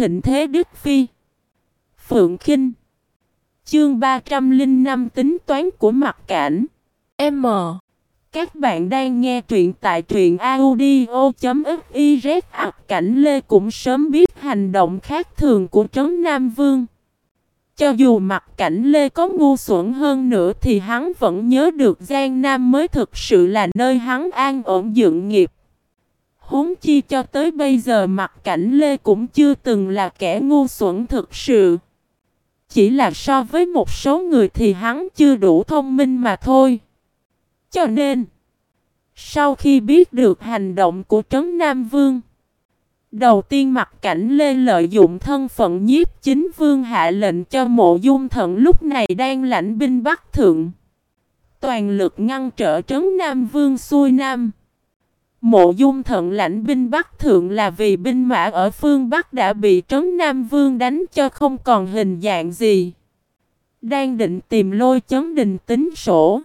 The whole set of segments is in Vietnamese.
thịnh thế Đức Phi. Phượng Kinh. Chương 305 tính toán của mặt cảnh. M. Các bạn đang nghe truyện tại truyện audio.fiz Cảnh Lê cũng sớm biết hành động khác thường của Trấn Nam Vương. Cho dù mặt cảnh Lê có ngu xuẩn hơn nữa thì hắn vẫn nhớ được Giang Nam mới thực sự là nơi hắn an ổn dựng nghiệp. Huống chi cho tới bây giờ mặt cảnh Lê cũng chưa từng là kẻ ngu xuẩn thực sự. Chỉ là so với một số người thì hắn chưa đủ thông minh mà thôi. Cho nên, sau khi biết được hành động của Trấn Nam Vương, đầu tiên mặt cảnh Lê lợi dụng thân phận nhiếp chính vương hạ lệnh cho mộ dung thận lúc này đang lãnh binh Bắc Thượng. Toàn lực ngăn trở Trấn Nam Vương xuôi Nam. Mộ dung thận lãnh binh Bắc Thượng là vì binh mã ở phương Bắc đã bị Trấn Nam Vương đánh cho không còn hình dạng gì. Đang định tìm lôi chấn đình tính sổ.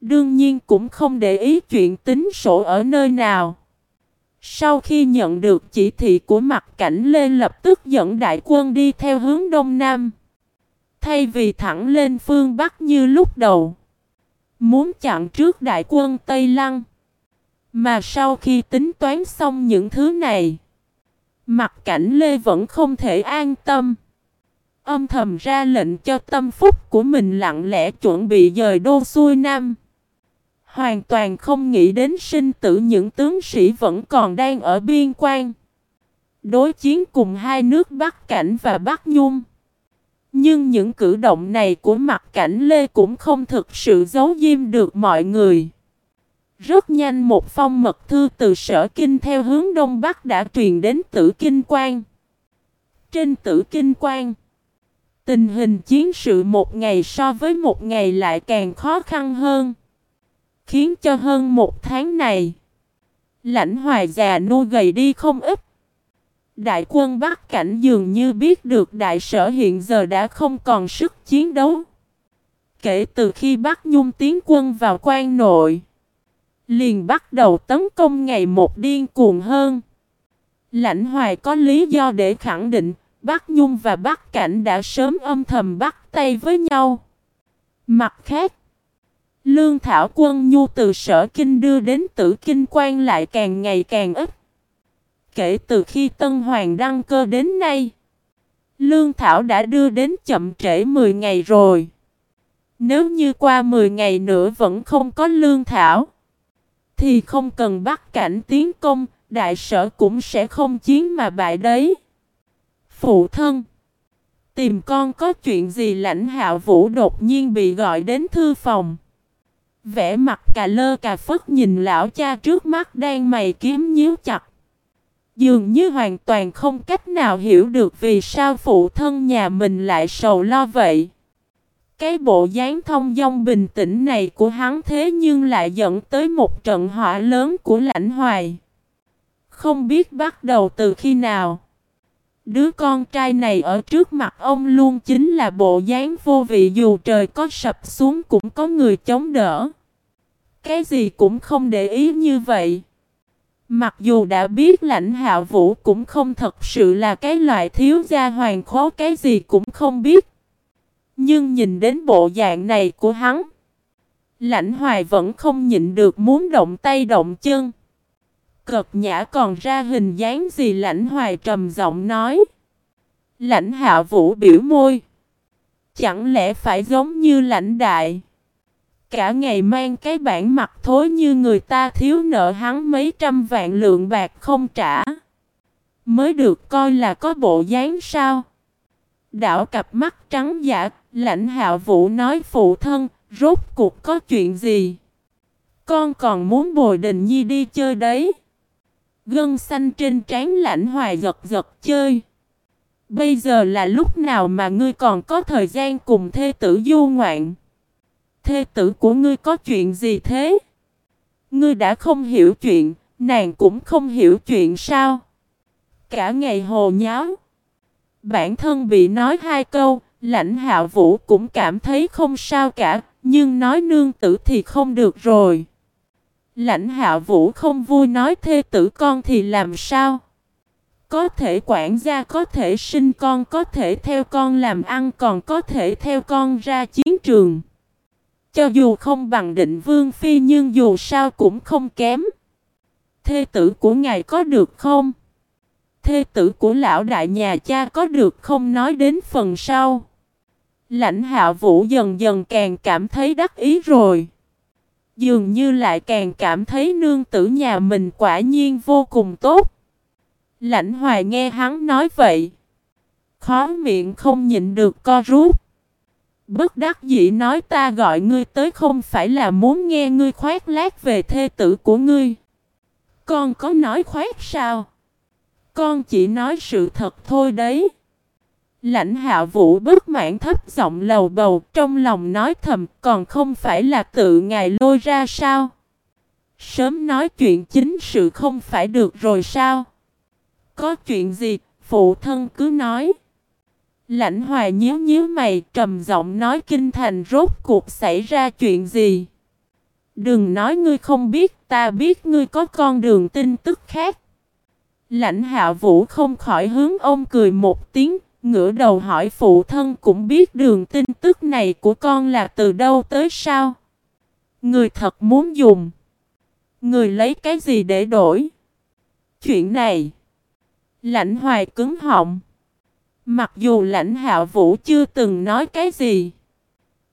Đương nhiên cũng không để ý chuyện tính sổ ở nơi nào. Sau khi nhận được chỉ thị của mặt cảnh Lê lập tức dẫn đại quân đi theo hướng Đông Nam. Thay vì thẳng lên phương Bắc như lúc đầu. Muốn chặn trước đại quân Tây Lăng. Mà sau khi tính toán xong những thứ này, mặt cảnh Lê vẫn không thể an tâm. Âm thầm ra lệnh cho tâm phúc của mình lặng lẽ chuẩn bị dời đô xuôi nam. Hoàn toàn không nghĩ đến sinh tử những tướng sĩ vẫn còn đang ở biên quan. Đối chiến cùng hai nước Bắc Cảnh và Bắc Nhung. Nhưng những cử động này của mặt cảnh Lê cũng không thực sự giấu diêm được mọi người. Rất nhanh một phong mật thư từ sở kinh theo hướng đông bắc đã truyền đến tử kinh quan. Trên tử kinh quan, tình hình chiến sự một ngày so với một ngày lại càng khó khăn hơn. Khiến cho hơn một tháng này, lãnh hoài già nô gầy đi không ít. Đại quân Bắc Cảnh dường như biết được đại sở hiện giờ đã không còn sức chiến đấu. Kể từ khi Bắc Nhung tiến quân vào quan nội, liền bắt đầu tấn công ngày một điên cuồng hơn. Lãnh hoài có lý do để khẳng định Bắc Nhung và Bắc Cảnh đã sớm âm thầm bắt tay với nhau. Mặt khác, lương thảo quân nhu từ sở kinh đưa đến tử kinh quan lại càng ngày càng ít. Kể từ khi Tân Hoàng đăng cơ đến nay, lương thảo đã đưa đến chậm trễ 10 ngày rồi. Nếu như qua 10 ngày nữa vẫn không có lương thảo, thì không cần bắt cảnh tiến công, đại sở cũng sẽ không chiến mà bại đấy. Phụ thân Tìm con có chuyện gì lãnh hạo vũ đột nhiên bị gọi đến thư phòng. Vẽ mặt cà lơ cà phất nhìn lão cha trước mắt đang mày kiếm nhíu chặt. Dường như hoàn toàn không cách nào hiểu được vì sao phụ thân nhà mình lại sầu lo vậy. Cái bộ dáng thông dong bình tĩnh này của hắn thế nhưng lại dẫn tới một trận hỏa lớn của lãnh hoài. Không biết bắt đầu từ khi nào. Đứa con trai này ở trước mặt ông luôn chính là bộ dáng vô vị dù trời có sập xuống cũng có người chống đỡ. Cái gì cũng không để ý như vậy. Mặc dù đã biết lãnh hạ vũ cũng không thật sự là cái loại thiếu gia hoàng khó, cái gì cũng không biết. Nhưng nhìn đến bộ dạng này của hắn, lãnh hoài vẫn không nhịn được muốn động tay động chân. Cật nhã còn ra hình dáng gì lãnh hoài trầm giọng nói. Lãnh hạ vũ biểu môi. Chẳng lẽ phải giống như lãnh đại. Cả ngày mang cái bản mặt thối như người ta thiếu nợ hắn mấy trăm vạn lượng bạc không trả. Mới được coi là có bộ dáng sao. Đảo cặp mắt trắng giả, lãnh hạo vũ nói phụ thân, rốt cuộc có chuyện gì? Con còn muốn bồi đình nhi đi chơi đấy. Gân xanh trên trán lãnh hoài giật giật chơi. Bây giờ là lúc nào mà ngươi còn có thời gian cùng thê tử du ngoạn? Thê tử của ngươi có chuyện gì thế? Ngươi đã không hiểu chuyện, nàng cũng không hiểu chuyện sao? Cả ngày hồ nháo. Bản thân bị nói hai câu, lãnh hạo vũ cũng cảm thấy không sao cả, nhưng nói nương tử thì không được rồi. Lãnh hạo vũ không vui nói thê tử con thì làm sao? Có thể quản gia, có thể sinh con, có thể theo con làm ăn, còn có thể theo con ra chiến trường. Cho dù không bằng định vương phi nhưng dù sao cũng không kém. Thê tử của ngài có được không? Thê tử của lão đại nhà cha có được không nói đến phần sau. Lãnh hạ vũ dần dần càng cảm thấy đắc ý rồi. Dường như lại càng cảm thấy nương tử nhà mình quả nhiên vô cùng tốt. Lãnh hoài nghe hắn nói vậy. Khó miệng không nhịn được co rút. Bất đắc dĩ nói, ta gọi ngươi tới không phải là muốn nghe ngươi khoét lát về thê tử của ngươi. Con có nói khoét sao? Con chỉ nói sự thật thôi đấy. Lãnh hạ vũ bất mãn thấp giọng lầu bầu trong lòng nói thầm còn không phải là tự ngài lôi ra sao? Sớm nói chuyện chính sự không phải được rồi sao? Có chuyện gì, phụ thân cứ nói. Lãnh hoài nhíu nhíu mày trầm giọng nói kinh thành rốt cuộc xảy ra chuyện gì. Đừng nói ngươi không biết, ta biết ngươi có con đường tin tức khác. Lãnh hạ vũ không khỏi hướng ông cười một tiếng, ngửa đầu hỏi phụ thân cũng biết đường tin tức này của con là từ đâu tới sao. Người thật muốn dùng. Người lấy cái gì để đổi? Chuyện này. Lãnh hoài cứng họng. Mặc dù lãnh hạ vũ chưa từng nói cái gì.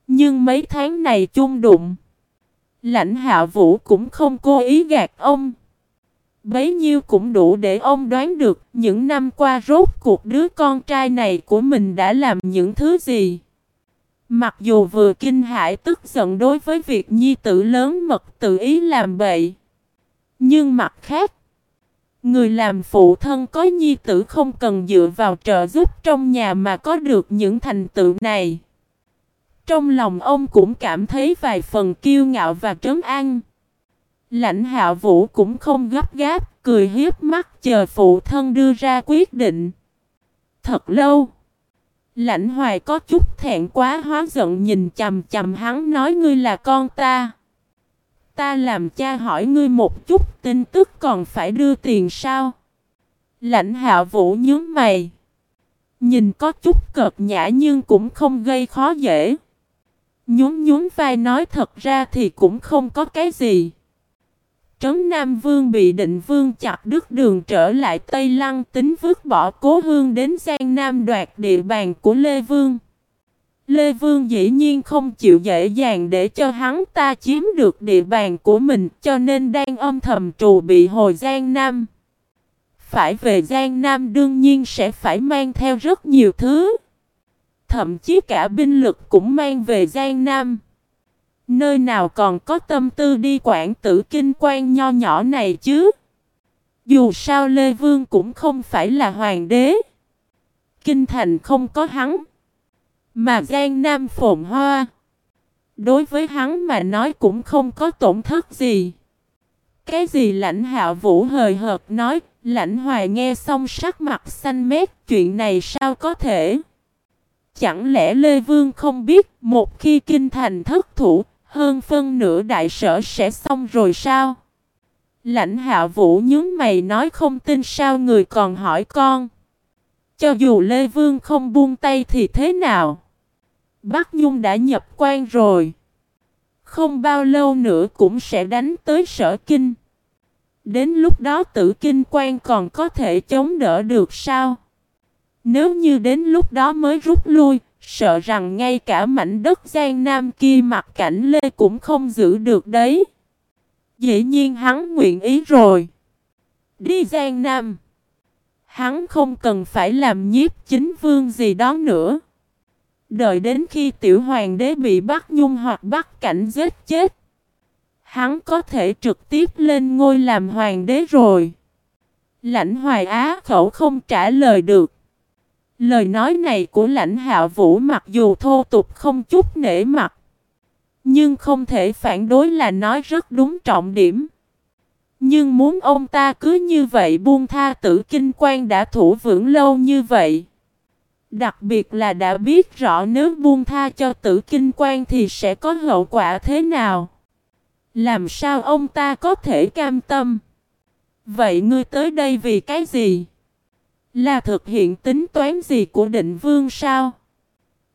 Nhưng mấy tháng này chung đụng. Lãnh hạ vũ cũng không cố ý gạt ông. Bấy nhiêu cũng đủ để ông đoán được những năm qua rốt cuộc đứa con trai này của mình đã làm những thứ gì. Mặc dù vừa kinh hãi tức giận đối với việc nhi tử lớn mật tự ý làm bậy. Nhưng mặt khác, người làm phụ thân có nhi tử không cần dựa vào trợ giúp trong nhà mà có được những thành tựu này. Trong lòng ông cũng cảm thấy vài phần kiêu ngạo và trấn an. Lãnh hạ vũ cũng không gấp gáp, cười hiếp mắt chờ phụ thân đưa ra quyết định. Thật lâu. Lãnh hoài có chút thẹn quá hóa giận nhìn chầm chầm hắn nói ngươi là con ta. Ta làm cha hỏi ngươi một chút tin tức còn phải đưa tiền sao? Lãnh hạ vũ nhướng mày. Nhìn có chút cợt nhã nhưng cũng không gây khó dễ. Nhún nhún vai nói thật ra thì cũng không có cái gì. Trấn Nam Vương bị định vương chặt đứt đường trở lại Tây Lăng, tính vứt bỏ cố hương đến Giang Nam đoạt địa bàn của Lê Vương. Lê Vương dĩ nhiên không chịu dễ dàng để cho hắn ta chiếm được địa bàn của mình, cho nên đang âm thầm trù bị hồi Giang Nam. Phải về Giang Nam đương nhiên sẽ phải mang theo rất nhiều thứ. Thậm chí cả binh lực cũng mang về Giang Nam. Nơi nào còn có tâm tư đi quản tử kinh quan nho nhỏ này chứ? Dù sao Lê Vương cũng không phải là hoàng đế. Kinh thành không có hắn. Mà Giang Nam phồn hoa. Đối với hắn mà nói cũng không có tổn thất gì. Cái gì lãnh hạ vũ hời hợt nói, lãnh hoài nghe xong sắc mặt xanh mét, chuyện này sao có thể? Chẳng lẽ Lê Vương không biết một khi kinh thành thất thủ, hơn phân nửa đại sở sẽ xong rồi sao? Lãnh hạ vũ nhướng mày nói không tin sao người còn hỏi con. Cho dù Lê Vương không buông tay thì thế nào? Bắc Nhung đã nhập quan rồi. Không bao lâu nữa cũng sẽ đánh tới sở kinh. Đến lúc đó tử kinh quan còn có thể chống đỡ được sao? Nếu như đến lúc đó mới rút lui, Sợ rằng ngay cả mảnh đất Giang Nam kia mặt cảnh Lê cũng không giữ được đấy. Dĩ nhiên hắn nguyện ý rồi. Đi Giang Nam. Hắn không cần phải làm nhiếp chính vương gì đó nữa. Đợi đến khi tiểu hoàng đế bị bắt nhung hoặc bắt cảnh giết chết. Hắn có thể trực tiếp lên ngôi làm hoàng đế rồi. Lãnh hoài á khẩu không trả lời được. Lời nói này của lãnh hạ vũ mặc dù thô tục không chút nể mặt. Nhưng không thể phản đối là nói rất đúng trọng điểm. Nhưng muốn ông ta cứ như vậy buông tha tử kinh quan đã thủ vững lâu như vậy. Đặc biệt là đã biết rõ nếu buông tha cho tử kinh quan thì sẽ có hậu quả thế nào. Làm sao ông ta có thể cam tâm? Vậy ngươi tới đây vì cái gì? Là thực hiện tính toán gì của định vương sao?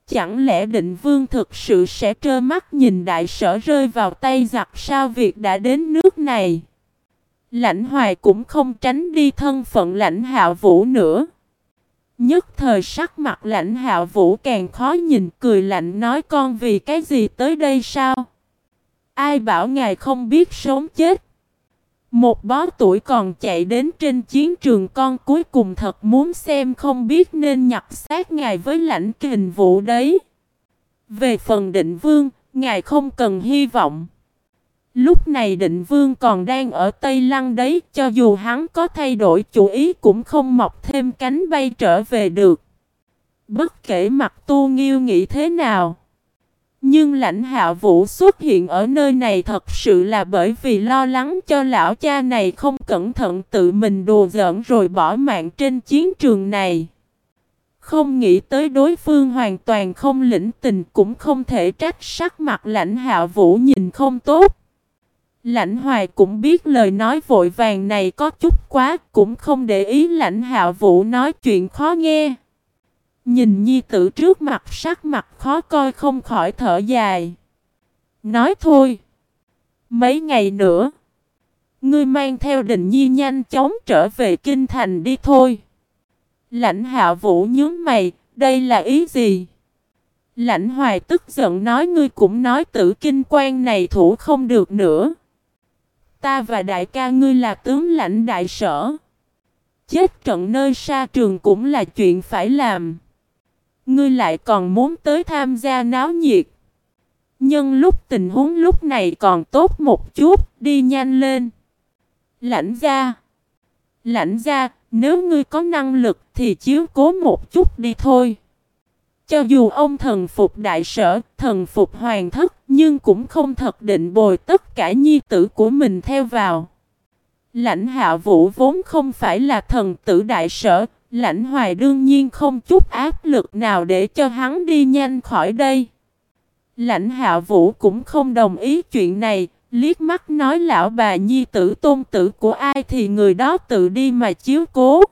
Chẳng lẽ định vương thực sự sẽ trơ mắt nhìn đại sở rơi vào tay giặc sao việc đã đến nước này? Lãnh hoài cũng không tránh đi thân phận lãnh hạo vũ nữa. Nhất thời sắc mặt lãnh hạo vũ càng khó nhìn, cười lạnh nói con vì cái gì tới đây sao? Ai bảo ngài không biết sống chết? Một bó tuổi còn chạy đến trên chiến trường con cuối cùng thật muốn xem không biết nên nhập sát ngài với lãnh kình vụ đấy. Về phần định vương, ngài không cần hy vọng. Lúc này định vương còn đang ở Tây Lăng đấy, cho dù hắn có thay đổi chủ ý cũng không mọc thêm cánh bay trở về được. Bất kể mặt tu nghiêu nghĩ thế nào. Nhưng lãnh hạ vũ xuất hiện ở nơi này thật sự là bởi vì lo lắng cho lão cha này không cẩn thận tự mình đùa giỡn rồi bỏ mạng trên chiến trường này. Không nghĩ tới đối phương hoàn toàn không lĩnh tình cũng không thể trách sắc mặt lãnh hạ vũ nhìn không tốt. Lãnh hoài cũng biết lời nói vội vàng này có chút quá, cũng không để ý lãnh hạ vũ nói chuyện khó nghe. Nhìn nhi tử trước mặt, sắc mặt khó coi không khỏi thở dài. Nói thôi. Mấy ngày nữa. Ngươi mang theo định nhi nhanh chóng trở về kinh thành đi thôi. Lãnh hạ vũ nhướng mày. Đây là ý gì? Lãnh hoài tức giận nói, ngươi cũng nói tử kinh quan này thủ không được nữa. Ta và đại ca ngươi là tướng lãnh đại sở. Chết trận nơi xa trường cũng là chuyện phải làm. Ngươi lại còn muốn tới tham gia náo nhiệt. Nhưng lúc tình huống lúc này còn tốt một chút, đi nhanh lên. Lãnh gia. Lãnh gia, nếu ngươi có năng lực thì chiếu cố một chút đi thôi. Cho dù ông thần phục đại sở, thần phục hoàng thất, nhưng cũng không thật định bồi tất cả nhi tử của mình theo vào. Lãnh hạ vũ vốn không phải là thần tử đại sở, lãnh hoài đương nhiên không chút áp lực nào để cho hắn đi nhanh khỏi đây. Lãnh hạ vũ cũng không đồng ý chuyện này, liếc mắt nói lão bà nhi tử tôn tử của ai thì người đó tự đi mà chiếu cố.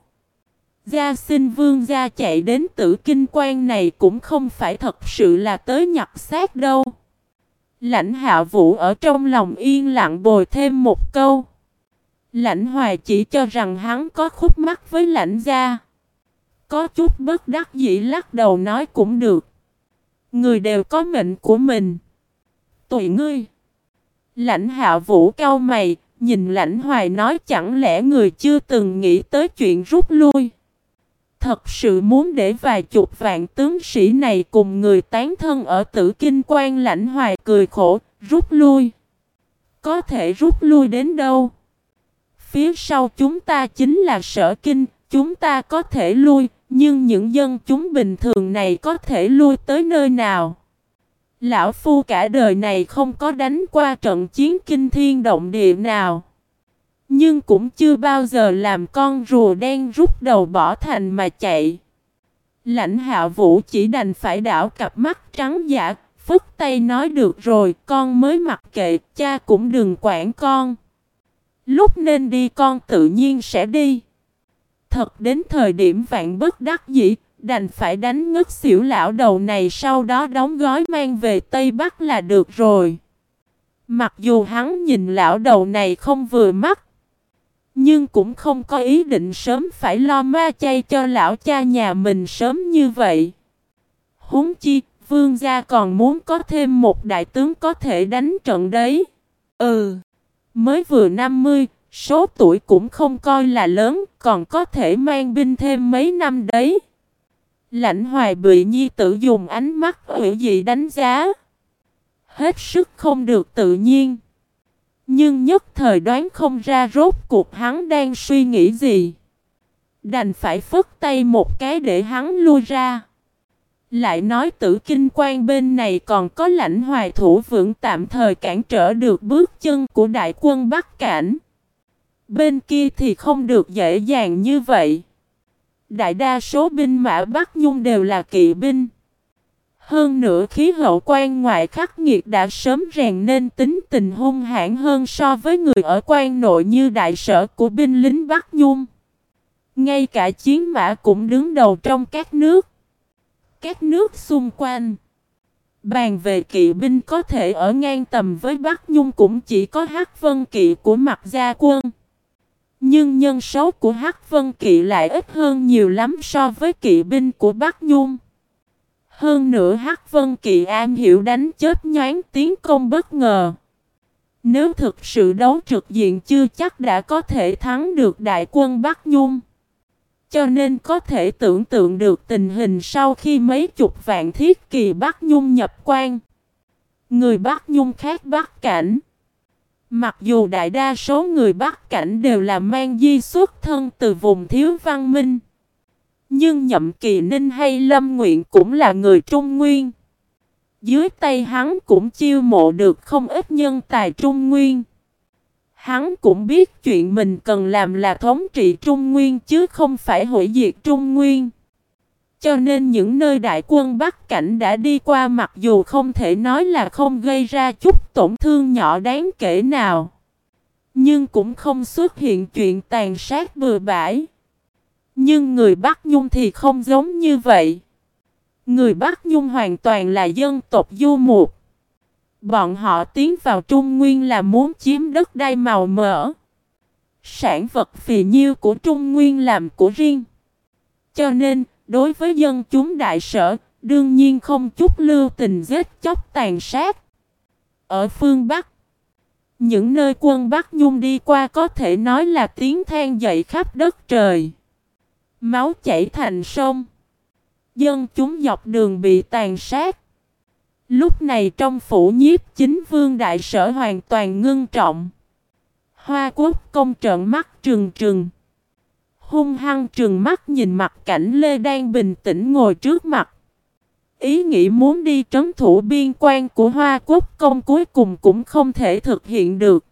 Gia sinh vương gia chạy đến tử kinh quan này cũng không phải thật sự là tới nhặt xác đâu. Lãnh hạ vũ ở trong lòng yên lặng bồi thêm một câu. Lãnh hoài chỉ cho rằng hắn có khúc mắc với lãnh gia. Có chút bất đắc dĩ lắc đầu nói cũng được. Người đều có mệnh của mình. Tùy ngươi. Lãnh hạ vũ cao mày, nhìn lãnh hoài nói chẳng lẽ người chưa từng nghĩ tới chuyện rút lui. Thật sự muốn để vài chục vạn tướng sĩ này cùng người tán thân ở tử kinh quan lãnh hoài cười khổ, rút lui. Có thể rút lui đến đâu? Phía sau chúng ta chính là sở kinh, chúng ta có thể lui, nhưng những dân chúng bình thường này có thể lui tới nơi nào? Lão Phu cả đời này không có đánh qua trận chiến kinh thiên động địa nào. Nhưng cũng chưa bao giờ làm con rùa đen rút đầu bỏ thành mà chạy. Lãnh hạ vũ chỉ đành phải đảo cặp mắt trắng giả, phức tay nói được rồi, con mới mặc kệ, cha cũng đừng quản con. Lúc nên đi con tự nhiên sẽ đi. Thật đến thời điểm vạn bất đắc dĩ, đành phải đánh ngất xỉu lão đầu này sau đó đóng gói mang về Tây Bắc là được rồi. Mặc dù hắn nhìn lão đầu này không vừa mắt, nhưng cũng không có ý định sớm phải lo ma chay cho lão cha nhà mình sớm như vậy. Huống chi, vương gia còn muốn có thêm một đại tướng có thể đánh trận đấy. Ừ, mới vừa 50, số tuổi cũng không coi là lớn, còn có thể mang binh thêm mấy năm đấy. Lãnh hoài bị nhi tử dùng ánh mắt hữu dị đánh giá. Hết sức không được tự nhiên. Nhưng nhất thời đoán không ra rốt cuộc hắn đang suy nghĩ gì. Đành phải phất tay một cái để hắn lui ra. Lại nói tử kinh quan bên này còn có lãnh hoài thủ vượng tạm thời cản trở được bước chân của đại quân Bắc Cảnh. Bên kia thì không được dễ dàng như vậy. Đại đa số binh mã Bắc Nhung đều là kỵ binh. Hơn nữa khí hậu quan ngoại khắc nghiệt đã sớm rèn nên tính tình hung hãn hơn so với người ở quan nội như đại sở của binh lính Bắc Nhung. Ngay cả chiến mã cũng đứng đầu trong các nước. Các nước xung quanh. Bàn về kỵ binh có thể ở ngang tầm với Bắc Nhung cũng chỉ có Hắc Vân Kỵ của mặt gia quân. Nhưng nhân số của Hắc Vân Kỵ lại ít hơn nhiều lắm so với kỵ binh của Bắc Nhung. Hơn nữa Hắc Vân Kỵ am hiểu đánh chết nhoáng tiến công bất ngờ. Nếu thực sự đấu trực diện chưa chắc đã có thể thắng được đại quân Bắc Nhung. Cho nên có thể tưởng tượng được tình hình sau khi mấy chục vạn thiết kỳ Bắc Nhung nhập quan. Người Bắc Nhung khác Bắc Cảnh. Mặc dù đại đa số người Bắc Cảnh đều là mang di xuất thân từ vùng thiếu văn minh. Nhưng nhậm kỳ ninh hay lâm nguyện cũng là người Trung Nguyên. Dưới tay hắn cũng chiêu mộ được không ít nhân tài Trung Nguyên. Hắn cũng biết chuyện mình cần làm là thống trị Trung Nguyên chứ không phải hủy diệt Trung Nguyên. Cho nên những nơi đại quân Bắc Cảnh đã đi qua mặc dù không thể nói là không gây ra chút tổn thương nhỏ đáng kể nào. Nhưng cũng không xuất hiện chuyện tàn sát bừa bãi. Nhưng người Bắc Nhung thì không giống như vậy. Người Bắc Nhung hoàn toàn là dân tộc du mục. Bọn họ tiến vào Trung Nguyên là muốn chiếm đất đai màu mỡ. Sản vật phì nhiêu của Trung Nguyên làm của riêng. Cho nên, đối với dân chúng đại sở, đương nhiên không chút lưu tình giết chóc tàn sát. Ở phương Bắc, những nơi quân Bắc Nhung đi qua có thể nói là tiếng than dậy khắp đất trời. Máu chảy thành sông. Dân chúng dọc đường bị tàn sát. Lúc này trong phủ nhiếp chính vương đại sở hoàn toàn ngưng trọng. Hoa quốc công trợn mắt trừng trừng. Hung hăng trừng mắt nhìn mặt cảnh Lê đang bình tĩnh ngồi trước mặt. Ý nghĩ muốn đi trấn thủ biên quan của Hoa Quốc công cuối cùng cũng không thể thực hiện được.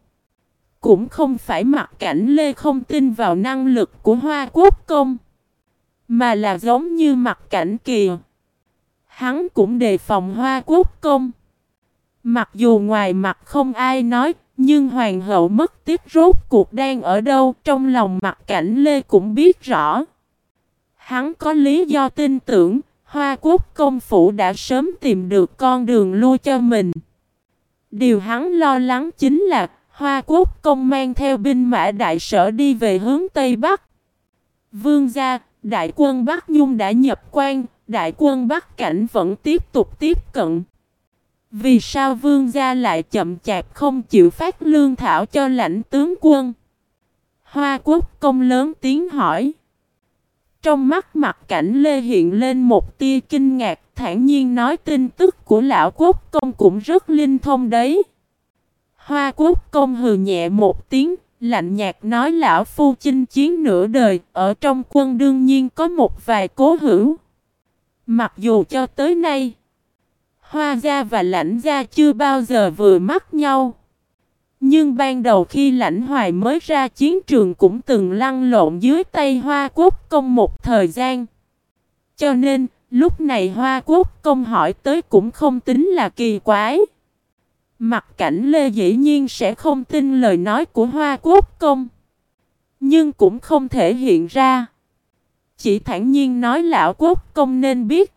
Cũng không phải mặt cảnh Lê không tin vào năng lực của Hoa Quốc công. Mà là giống như mặt cảnh kìa. Hắn cũng đề phòng Hoa Quốc công. Mặc dù ngoài mặt không ai nói, nhưng hoàng hậu mất tiếc rốt cuộc đang ở đâu trong lòng mặt cảnh Lê cũng biết rõ. Hắn có lý do tin tưởng, Hoa Quốc công phủ đã sớm tìm được con đường lui cho mình. Điều hắn lo lắng chính là Hoa Quốc công mang theo binh mã đại sở đi về hướng Tây Bắc. Vương gia, đại quân Bắc Nhung đã nhập quan, đại quân Bắc Cảnh vẫn tiếp tục tiếp cận. Vì sao vương gia lại chậm chạp không chịu phát lương thảo cho lãnh tướng quân? Hoa quốc công lớn tiếng hỏi. Trong mắt mặt cảnh Lê hiện lên một tia kinh ngạc, thản nhiên nói tin tức của lão quốc công cũng rất linh thông đấy. Hoa quốc công hừ nhẹ một tiếng, lạnh nhạt nói lão phu chinh chiến nửa đời, ở trong quân đương nhiên có một vài cố hữu. Mặc dù cho tới nay, Hoa gia và lãnh gia chưa bao giờ vừa mắt nhau. Nhưng ban đầu khi lãnh hoài mới ra chiến trường cũng từng lăn lộn dưới tay Hoa Quốc công một thời gian. Cho nên, lúc này Hoa Quốc công hỏi tới cũng không tính là kỳ quái. Mặt cảnh Lê dĩ nhiên sẽ không tin lời nói của Hoa Quốc công. Nhưng cũng không thể hiện ra. Chỉ thản nhiên nói lão quốc công nên biết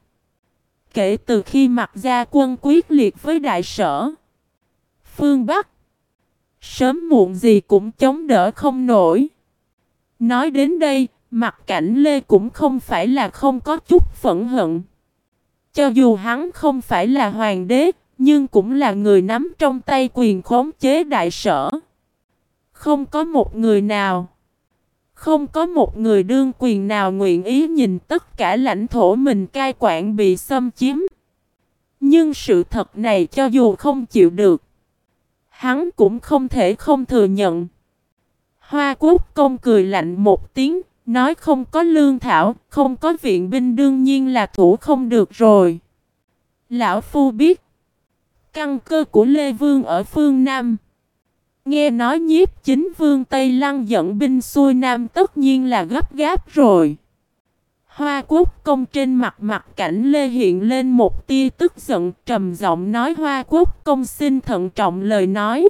Kể từ khi mặt gia quân quyết liệt với đại sở Phương Bắc Sớm muộn gì cũng chống đỡ không nổi. Nói đến đây Mặt cảnh Lê cũng không phải là không có chút phẫn hận. Cho dù hắn không phải là hoàng đế Nhưng cũng là người nắm trong tay quyền khống chế đại sở. Không có một người nào không có một người đương quyền nào nguyện ý nhìn tất cả lãnh thổ mình cai quản bị xâm chiếm. Nhưng sự thật này cho dù không chịu được, hắn cũng không thể không thừa nhận. Hoa quốc công cười lạnh một tiếng, nói không có lương thảo, không có viện binh đương nhiên là thủ không được rồi. Lão Phu biết, căn cơ của Lê Vương ở phương Nam. Nghe nói nhiếp chính vương Tây Lăng dẫn binh xuôi Nam tất nhiên là gấp gáp rồi. Hoa quốc công trên mặt mặt cảnh Lê hiện lên một tia tức giận, trầm giọng nói, Hoa quốc công xin thận trọng lời nói.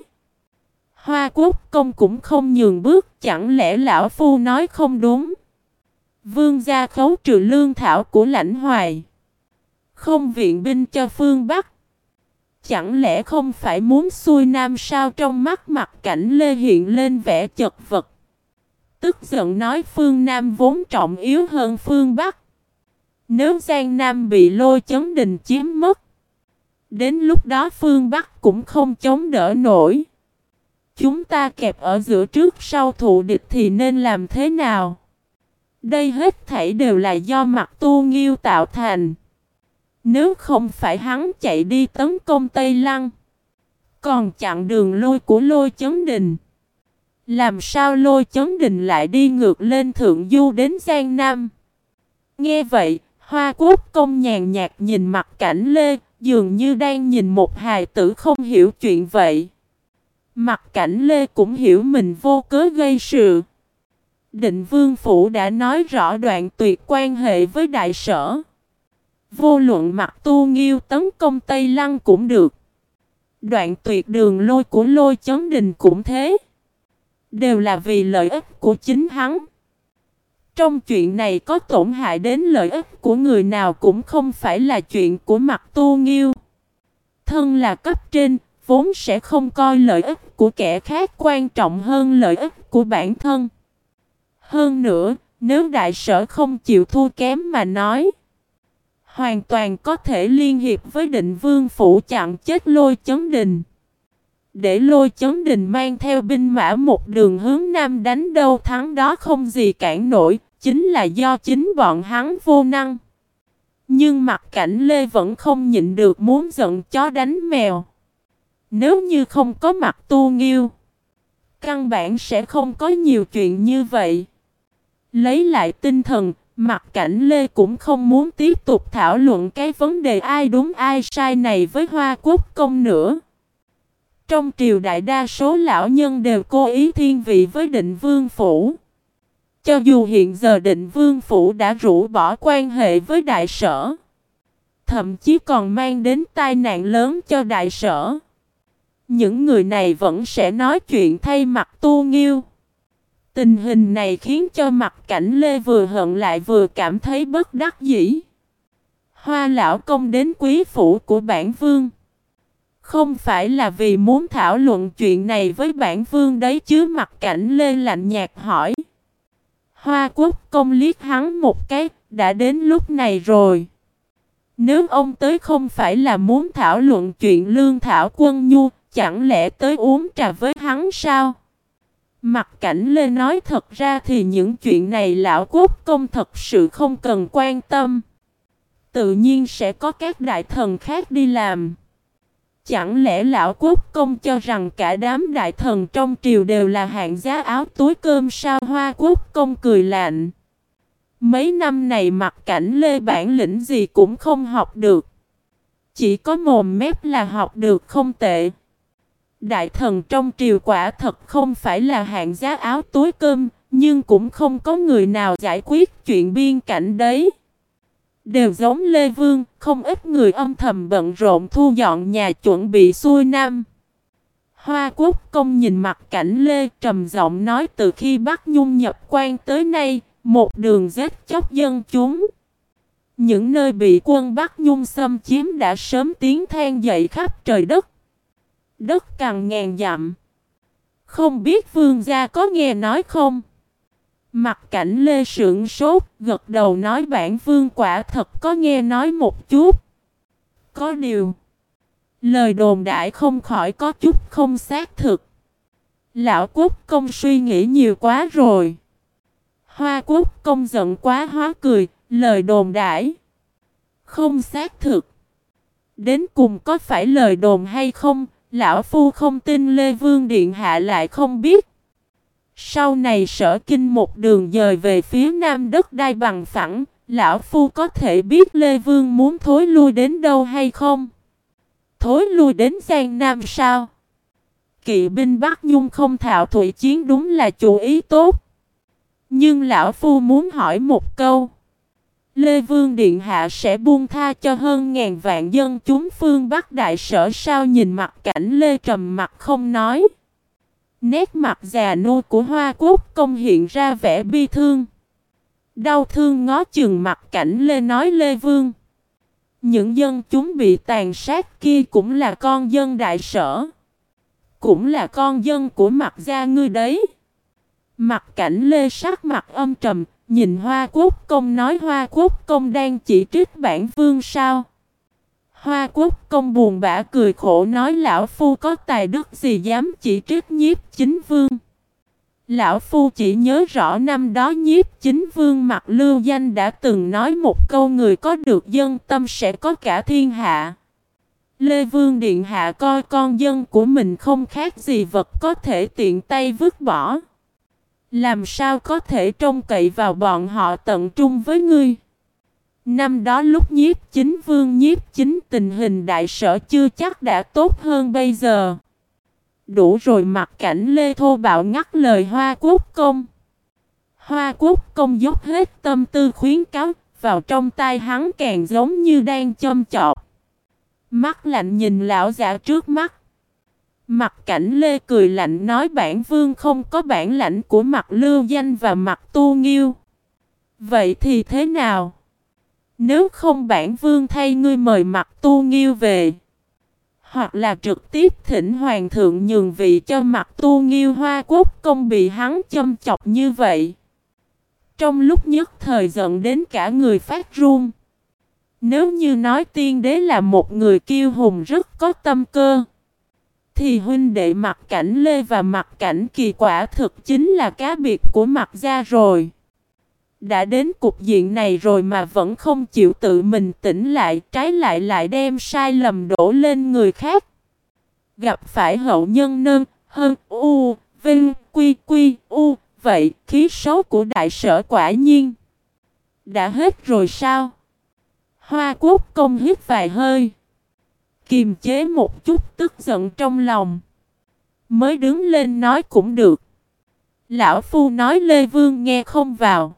Hoa quốc công cũng không nhường bước, chẳng lẽ lão phu nói không đúng. Vương gia khấu trừ lương thảo của lãnh hoài. Không viện binh cho phương Bắc. Chẳng lẽ không phải muốn xuôi nam sao trong mắt mặt cảnh Lê hiện lên vẻ chật vật. Tức giận nói phương Nam vốn trọng yếu hơn phương Bắc. Nếu Giang Nam bị lôi chấn đình chiếm mất. Đến lúc đó phương Bắc cũng không chống đỡ nổi. Chúng ta kẹp ở giữa trước sau thụ địch thì nên làm thế nào? Đây hết thảy đều là do mặt tu nghiêu tạo thành. Nếu không phải hắn chạy đi tấn công Tây Lăng. Còn chặn đường lôi của lôi chấn đình. Làm sao lôi chấn đình lại đi ngược lên thượng du đến Giang Nam? Nghe vậy, Hoa Quốc công nhàn nhạt nhìn mặt cảnh Lê, dường như đang nhìn một hài tử không hiểu chuyện vậy. Mặt cảnh Lê cũng hiểu mình vô cớ gây sự. Định Vương Phủ đã nói rõ đoạn tuyệt quan hệ với đại sở. Vô luận mặt tu nghiêu tấn công Tây Lăng cũng được. Đoạn tuyệt đường lôi của lôi chấn đình cũng thế. Đều là vì lợi ích của chính hắn. Trong chuyện này có tổn hại đến lợi ích của người nào cũng không phải là chuyện của mặt tu nghiêu. Thân là cấp trên, vốn sẽ không coi lợi ích của kẻ khác quan trọng hơn lợi ích của bản thân. Hơn nữa, nếu đại sở không chịu thua kém mà nói, hoàn toàn có thể liên hiệp với định vương phủ chặn chết lôi chấn đình. Để lôi chấn đình mang theo binh mã một đường hướng nam đánh đâu thắng đó không gì cản nổi, chính là do chính bọn hắn vô năng. Nhưng mặt cảnh Lê vẫn không nhịn được muốn giận chó đánh mèo. Nếu như không có mặt tu nghiêu, căn bản sẽ không có nhiều chuyện như vậy. Lấy lại tinh thần, mặt cảnh Lê cũng không muốn tiếp tục thảo luận cái vấn đề ai đúng ai sai này với Hoa Quốc công nữa. Trong triều đại đa số lão nhân đều cố ý thiên vị với định vương phủ. Cho dù hiện giờ định vương phủ đã rũ bỏ quan hệ với đại sở. Thậm chí còn mang đến tai nạn lớn cho đại sở. Những người này vẫn sẽ nói chuyện thay mặt tu nghiêu. Tình hình này khiến cho mặt cảnh Lê vừa hận lại vừa cảm thấy bất đắc dĩ. Hoa lão công đến quý phủ của bản vương. Không phải là vì muốn thảo luận chuyện này với bản vương đấy chứ mặt cảnh Lê lạnh nhạt hỏi. Hoa quốc công liếc hắn một cái, đã đến lúc này rồi. Nếu ông tới không phải là muốn thảo luận chuyện lương thảo quân nhu, chẳng lẽ tới uống trà với hắn sao? Mặt cảnh Lê nói thật ra thì những chuyện này lão quốc công thật sự không cần quan tâm. Tự nhiên sẽ có các đại thần khác đi làm. Chẳng lẽ lão quốc công cho rằng cả đám đại thần trong triều đều là hạng giá áo túi cơm sao hoa quốc công cười lạnh. Mấy năm này mặc cảnh lê bản lĩnh gì cũng không học được. Chỉ có mồm mép là học được không tệ. Đại thần trong triều quả thật không phải là hạng giá áo túi cơm, nhưng cũng không có người nào giải quyết chuyện biên cảnh đấy. Đều giống Lê Vương, không ít người âm thầm bận rộn thu dọn nhà chuẩn bị xuôi nam. Hoa Quốc công nhìn mặt cảnh Lê trầm giọng nói từ khi Bắc Nhung nhập quan tới nay, một đường giết chóc dân chúng. Những nơi bị quân Bắc Nhung xâm chiếm đã sớm tiếng than dậy khắp trời đất. Đất càng ngàn dặm. Không biết vương gia có nghe nói không? Mặt cảnh lê sưởng sốt, gật đầu nói bản vương quả thật có nghe nói một chút. Có điều, lời đồn đại không khỏi có chút không xác thực. Lão quốc công suy nghĩ nhiều quá rồi. Hoa quốc công giận quá hóa cười, lời đồn đại. Không xác thực. Đến cùng có phải lời đồn hay không, lão phu không tin Lê Vương Điện Hạ lại không biết. Sau này sở kinh một đường dời về phía nam đất đai bằng phẳng, lão phu có thể biết Lê Vương muốn thối lui đến đâu hay không? Thối lui đến Giang Nam sao? Kỵ binh Bắc Nhung không thạo thủy chiến đúng là chủ ý tốt. Nhưng lão phu muốn hỏi một câu. Lê Vương Điện Hạ sẽ buông tha cho hơn ngàn vạn dân chúng phương Bắc Đại Sở sao nhìn mặt cảnh Lê trầm mặt không nói. Nét mặt già nua của Hoa Quốc công hiện ra vẻ bi thương. Đau thương ngó chừng mặt cảnh Lê nói Lê Vương. Những dân chúng bị tàn sát kia cũng là con dân đại sở. Cũng là con dân của mặt gia ngươi đấy. Mặt cảnh Lê sắc mặt âm trầm, nhìn Hoa Quốc Công nói Hoa Quốc Công đang chỉ trích bản vương sao. Hoa Quốc Công buồn bã cười khổ nói, lão phu có tài đức gì dám chỉ trích nhiếp chính vương. Lão Phu chỉ nhớ rõ năm đó nhiếp chính vương mặt lưu danh đã từng nói một câu, người có được dân tâm sẽ có cả thiên hạ. Lê Vương Điện Hạ coi con dân của mình không khác gì vật có thể tiện tay vứt bỏ. Làm sao có thể trông cậy vào bọn họ tận trung với ngươi? Năm đó lúc nhiếp chính vương nhiếp chính tình hình đại sở chưa chắc đã tốt hơn bây giờ. Đủ rồi mặt cảnh Lê Thô Bạo ngắt lời Hoa Quốc Công. Hoa Quốc Công dốc hết tâm tư khuyến cáo, vào trong tai hắn càng giống như đang châm chọc. Mắt lạnh nhìn lão giả trước mắt. Mặt cảnh Lê cười lạnh nói bản vương không có bản lãnh của mặt lưu danh và mặt tu nghiêu. Vậy thì thế nào? Nếu không bản vương thay ngươi mời mặt tu nghiêu về. Hoặc là trực tiếp thỉnh hoàng thượng nhường vị cho mặt tu nghiêu hoa quốc công bị hắn châm chọc như vậy. Trong lúc nhất thời giận đến cả người phát run. Nếu như nói tiên đế là một người kiêu hùng rất có tâm cơ. Thì huynh đệ mặt cảnh Lê và mặt cảnh kỳ quả thực chính là cá biệt của mặt gia rồi. Đã đến cục diện này rồi mà vẫn không chịu tự mình tỉnh lại, trái lại lại đem sai lầm đổ lên người khác. Gặp phải hậu nhân nâng, hơn, u, vinh, quy, quy, u, vậy khí xấu của đại sở quả nhiên. Đã hết rồi sao? Hoa quốc công hít vài hơi. Kiềm chế một chút tức giận trong lòng. Mới đứng lên nói cũng được. Lão Phu nói Lê Vương nghe không vào.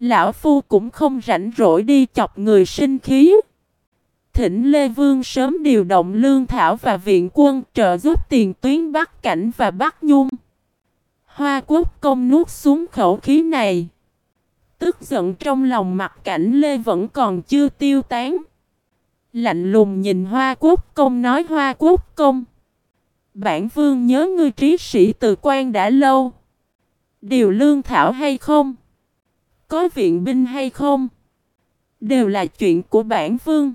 Lão Phu cũng không rảnh rỗi đi chọc người sinh khí. Thỉnh Lê Vương sớm điều động lương thảo và viện quân trợ giúp tiền tuyến Bắc Cảnh và Bắc Nhung. Hoa Quốc công nuốt xuống khẩu khí này. Tức giận trong lòng mặt cảnh Lê vẫn còn chưa tiêu tán. Lạnh lùng nhìn Hoa Quốc công nói, Hoa Quốc công. Bản vương nhớ ngươi trí sĩ từ quan đã lâu. Điều lương thảo hay không? Có viện binh hay không? Đều là chuyện của bản vương.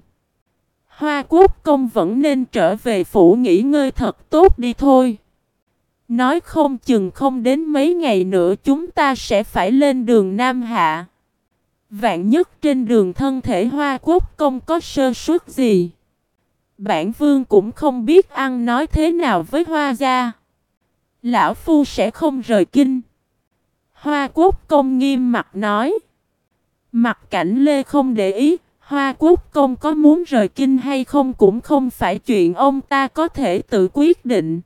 Hoa quốc công vẫn nên trở về phủ nghỉ ngơi thật tốt đi thôi. Nói không chừng không đến mấy ngày nữa chúng ta sẽ phải lên đường Nam Hạ. Vạn nhất trên đường thân thể Hoa Quốc công có sơ suất gì. Bản vương cũng không biết ăn nói thế nào với Hoa gia. Lão Phu sẽ không rời kinh. Hoa Quốc công nghiêm mặt nói. Mặt cảnh Lê không để ý, Hoa Quốc công có muốn rời kinh hay không cũng không phải chuyện ông ta có thể tự quyết định.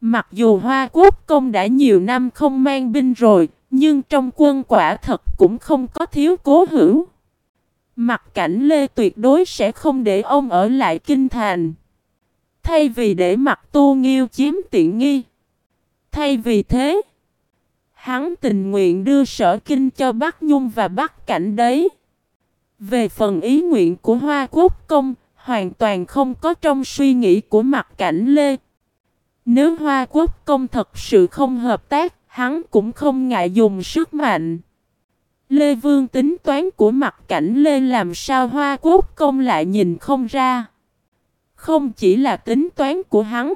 Mặc dù Hoa Quốc công đã nhiều năm không mang binh rồi, nhưng trong quân quả thật cũng không có thiếu cố hữu. Mặt cảnh Lê tuyệt đối sẽ không để ông ở lại kinh thành. Thay vì để mặt tu nghiêu chiếm tiện nghi. Thay vì thế, Hắn tình nguyện đưa sở kinh cho Bắc Nhung và Bắc Cảnh đấy. Về phần ý nguyện của Hoa Quốc Công, hoàn toàn không có trong suy nghĩ của mặt cảnh Lê. Nếu Hoa Quốc Công thật sự không hợp tác, hắn cũng không ngại dùng sức mạnh. Lê Vương tính toán của mặt cảnh Lê làm sao Hoa Quốc Công lại nhìn không ra. Không chỉ là tính toán của hắn.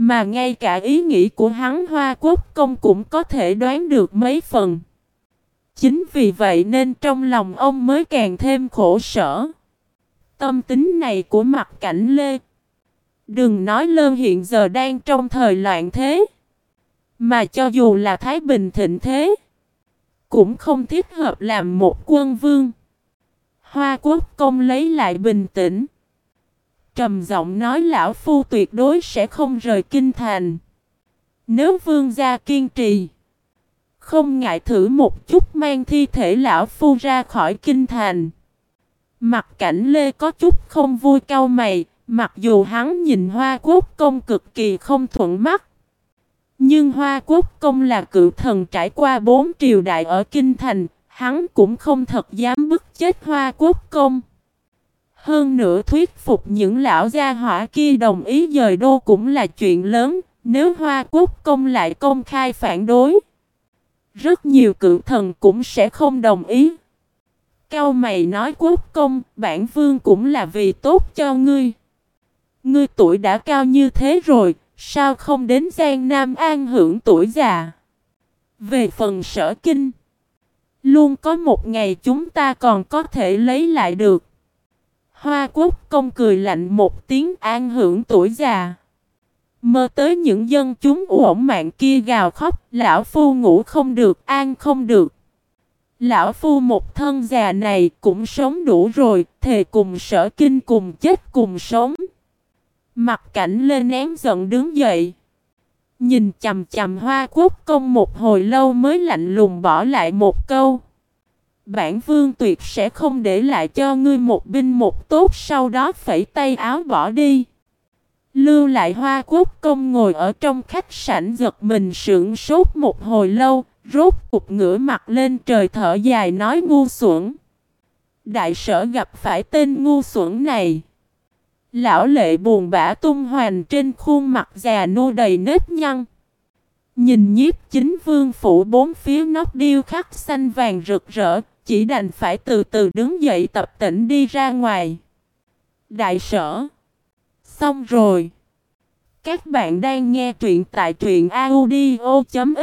Mà ngay cả ý nghĩ của hắn Hoa Quốc Công cũng có thể đoán được mấy phần. Chính vì vậy nên trong lòng ông mới càng thêm khổ sở. Tâm tính này của mặt cảnh Lê. Đừng nói Lơ hiện giờ đang trong thời loạn thế. Mà cho dù là Thái Bình thịnh thế. Cũng không thích hợp làm một quân vương. Hoa Quốc Công lấy lại bình tĩnh trầm giọng nói lão phu tuyệt đối sẽ không rời kinh thành. Nếu vương gia kiên trì, không ngại thử một chút mang thi thể lão phu ra khỏi kinh thành. Mặt cảnh Lê có chút không vui cau mày, mặc dù hắn nhìn Hoa Quốc Công cực kỳ không thuận mắt. Nhưng Hoa Quốc Công là cựu thần trải qua bốn triều đại ở Kinh Thành, Hắn cũng không thật dám bức chết hoa quốc công. Hơn nữa thuyết phục những lão gia hỏa kia đồng ý dời đô cũng là chuyện lớn, nếu hoa quốc công lại công khai phản đối. Rất nhiều cự thần cũng sẽ không đồng ý. Cao mày nói quốc công, bản vương cũng là vì tốt cho ngươi. Ngươi tuổi đã cao như thế rồi, sao không đến Giang Nam an hưởng tuổi già? Về phần sở kinh, luôn có một ngày chúng ta còn có thể lấy lại được. Hoa quốc công cười lạnh một tiếng an hưởng tuổi già. Mơ tới những dân chúng uổng mạng kia gào khóc, lão phu ngủ không được, an không được. Lão phu một thân già này cũng sống đủ rồi, thề cùng sở kinh cùng chết cùng sống. Mặt cảnh lên nén giận đứng dậy. Nhìn chầm chầm hoa quốc công một hồi lâu mới lạnh lùng bỏ lại một câu. Bản vương tuyệt sẽ không để lại cho ngươi một binh một tốt sau đó phẩy tay áo bỏ đi. Lưu lại hoa quốc công ngồi ở trong khách sảnh giật mình sững sốt một hồi lâu, rốt cục ngửa mặt lên trời thở dài nói ngu xuẩn. Đại sở gặp phải tên ngu xuẩn này. Lão lệ buồn bã tung hoành trên khuôn mặt già nua đầy nếp nhăn. Nhìn nhiếp chính vương phủ bốn phía nóc điêu khắc xanh vàng rực rỡ, chỉ đành phải từ từ đứng dậy tập tỉnh đi ra ngoài. Đại sở Xong rồi. Các bạn đang nghe truyện tại truyện audio.fif